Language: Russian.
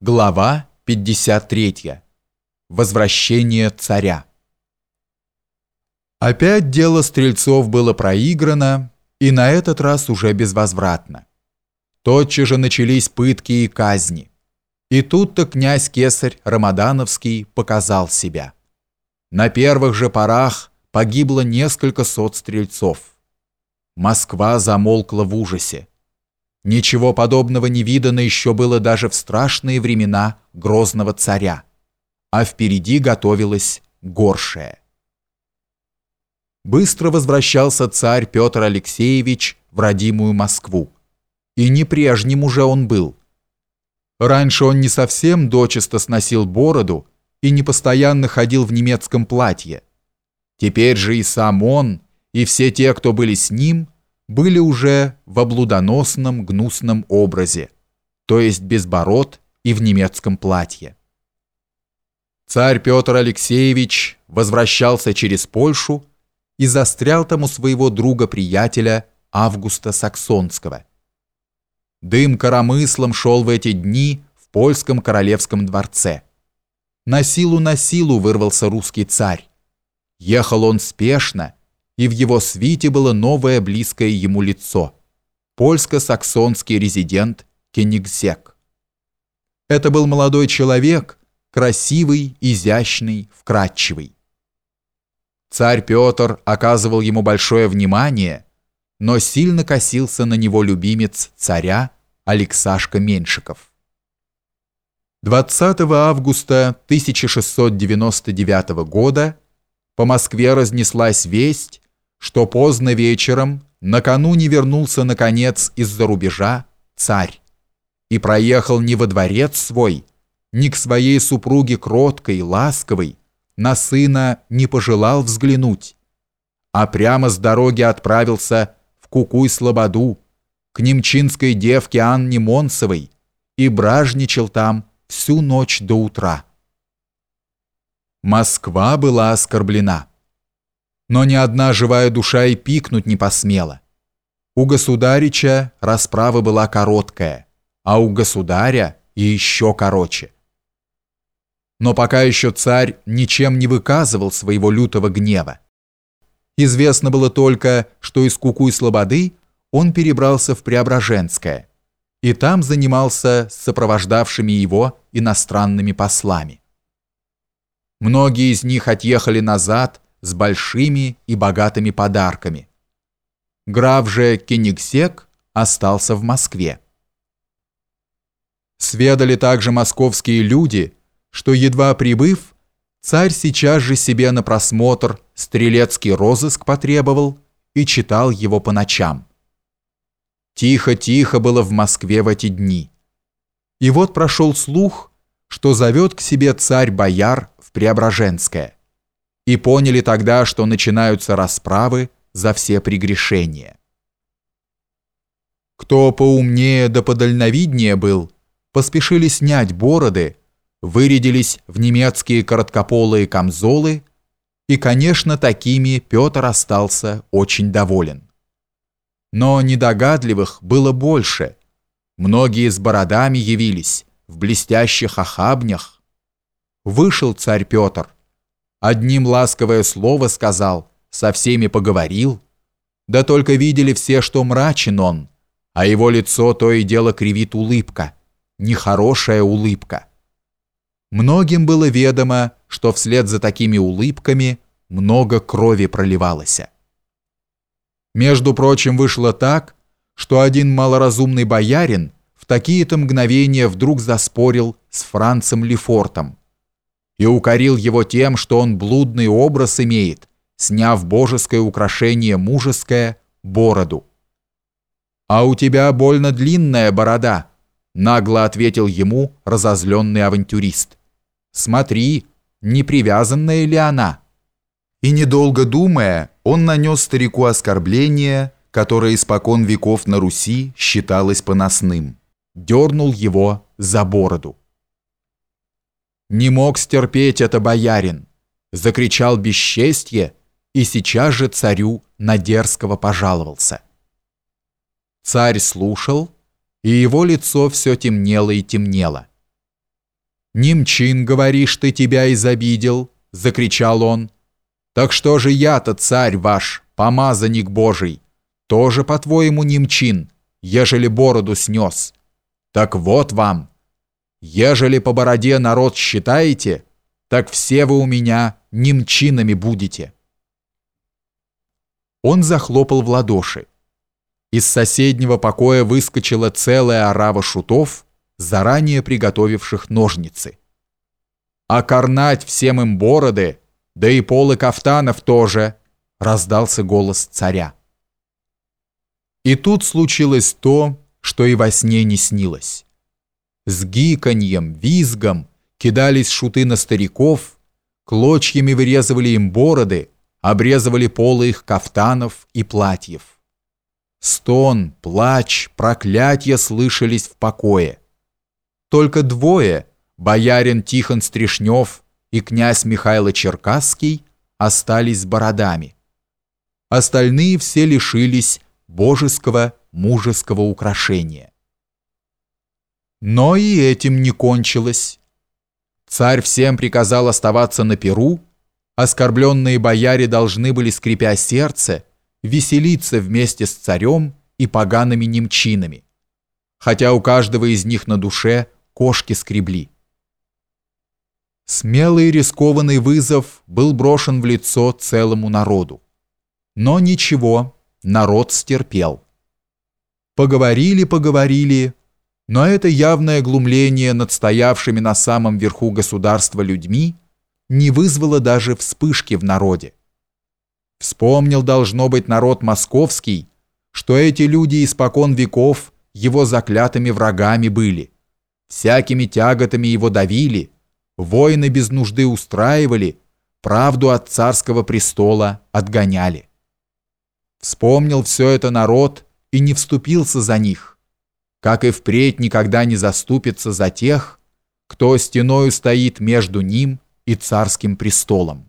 Глава 53. Возвращение царя. Опять дело стрельцов было проиграно, и на этот раз уже безвозвратно. Тотчас же начались пытки и казни. И тут-то князь Кесарь Рамадановский показал себя. На первых же порах погибло несколько сот стрельцов. Москва замолкла в ужасе. Ничего подобного не видано еще было даже в страшные времена грозного царя, а впереди готовилось горшее. Быстро возвращался царь Петр Алексеевич в родимую Москву. И не прежним уже он был. Раньше он не совсем дочисто сносил бороду и не постоянно ходил в немецком платье. Теперь же и сам он, и все те, кто были с ним – были уже в облудоносном гнусном образе, то есть без бород и в немецком платье. Царь Петр Алексеевич возвращался через Польшу и застрял там у своего друга-приятеля Августа Саксонского. Дым коромыслом шел в эти дни в польском королевском дворце. На силу на силу вырвался русский царь. Ехал он спешно, и в его свите было новое близкое ему лицо – польско-саксонский резидент Кенигсек. Это был молодой человек, красивый, изящный, вкрадчивый. Царь Петр оказывал ему большое внимание, но сильно косился на него любимец царя Алексашка Меньшиков. 20 августа 1699 года по Москве разнеслась весть, что поздно вечером, накануне вернулся наконец из-за рубежа царь и проехал не во дворец свой, ни к своей супруге кроткой, ласковой, на сына не пожелал взглянуть, а прямо с дороги отправился в Кукуй-Слободу, к немчинской девке Анне Монсовой и бражничал там всю ночь до утра. Москва была оскорблена но ни одна живая душа и пикнуть не посмела. У государича расправа была короткая, а у государя и еще короче. Но пока еще царь ничем не выказывал своего лютого гнева. Известно было только, что из Кукуй-Слободы он перебрался в Преображенское и там занимался с сопровождавшими его иностранными послами. Многие из них отъехали назад с большими и богатыми подарками. Граф же Кенигсек остался в Москве. Сведали также московские люди, что, едва прибыв, царь сейчас же себе на просмотр стрелецкий розыск потребовал и читал его по ночам. Тихо-тихо было в Москве в эти дни. И вот прошел слух, что зовет к себе царь бояр в Преображенское и поняли тогда, что начинаются расправы за все прегрешения. Кто поумнее да подальновиднее был, поспешили снять бороды, вырядились в немецкие короткополые камзолы, и, конечно, такими Петр остался очень доволен. Но недогадливых было больше. Многие с бородами явились, в блестящих охабнях. Вышел царь Петр, Одним ласковое слово сказал, со всеми поговорил. Да только видели все, что мрачен он, а его лицо то и дело кривит улыбка, нехорошая улыбка. Многим было ведомо, что вслед за такими улыбками много крови проливалось. Между прочим, вышло так, что один малоразумный боярин в такие-то мгновения вдруг заспорил с Францем Лефортом, и укорил его тем, что он блудный образ имеет, сняв божеское украшение мужеское, бороду. «А у тебя больно длинная борода», — нагло ответил ему разозленный авантюрист. «Смотри, не привязанная ли она?» И недолго думая, он нанес старику оскорбление, которое испокон веков на Руси считалось поносным. Дернул его за бороду. Не мог стерпеть это боярин. Закричал бесчестье и сейчас же царю на дерзкого пожаловался. Царь слушал, и его лицо все темнело и темнело. «Немчин, говоришь, ты тебя изобидел!» — закричал он. «Так что же я-то, царь ваш, помазанник Божий, тоже, по-твоему, немчин, ежели бороду снес? Так вот вам! Ежели по бороде народ считаете, так все вы у меня немчинами будете!» Он захлопал в ладоши. Из соседнего покоя выскочила целая орава шутов, заранее приготовивших ножницы. «Окорнать всем им бороды, да и полы кафтанов тоже!» — раздался голос царя. И тут случилось то, что и во сне не снилось. С гиканьем, визгом кидались шуты на стариков, клочьями вырезывали им бороды, обрезывали полы их кафтанов и платьев. Стон, плач, проклятия слышались в покое. Только двое, боярин Тихон Стришнев и князь Михайло Черкасский, остались с бородами. Остальные все лишились божеского мужеского украшения. Но и этим не кончилось. Царь всем приказал оставаться на Перу, оскорбленные бояре должны были, скрипя сердце, веселиться вместе с царем и погаными немчинами, хотя у каждого из них на душе кошки скребли. Смелый рискованный вызов был брошен в лицо целому народу. Но ничего, народ стерпел. Поговорили, поговорили, но это явное глумление над стоявшими на самом верху государства людьми не вызвало даже вспышки в народе. Вспомнил, должно быть, народ московский, что эти люди испокон веков его заклятыми врагами были, всякими тяготами его давили, войны без нужды устраивали, правду от царского престола отгоняли. Вспомнил все это народ и не вступился за них, как и впредь никогда не заступится за тех, кто стеною стоит между ним и царским престолом.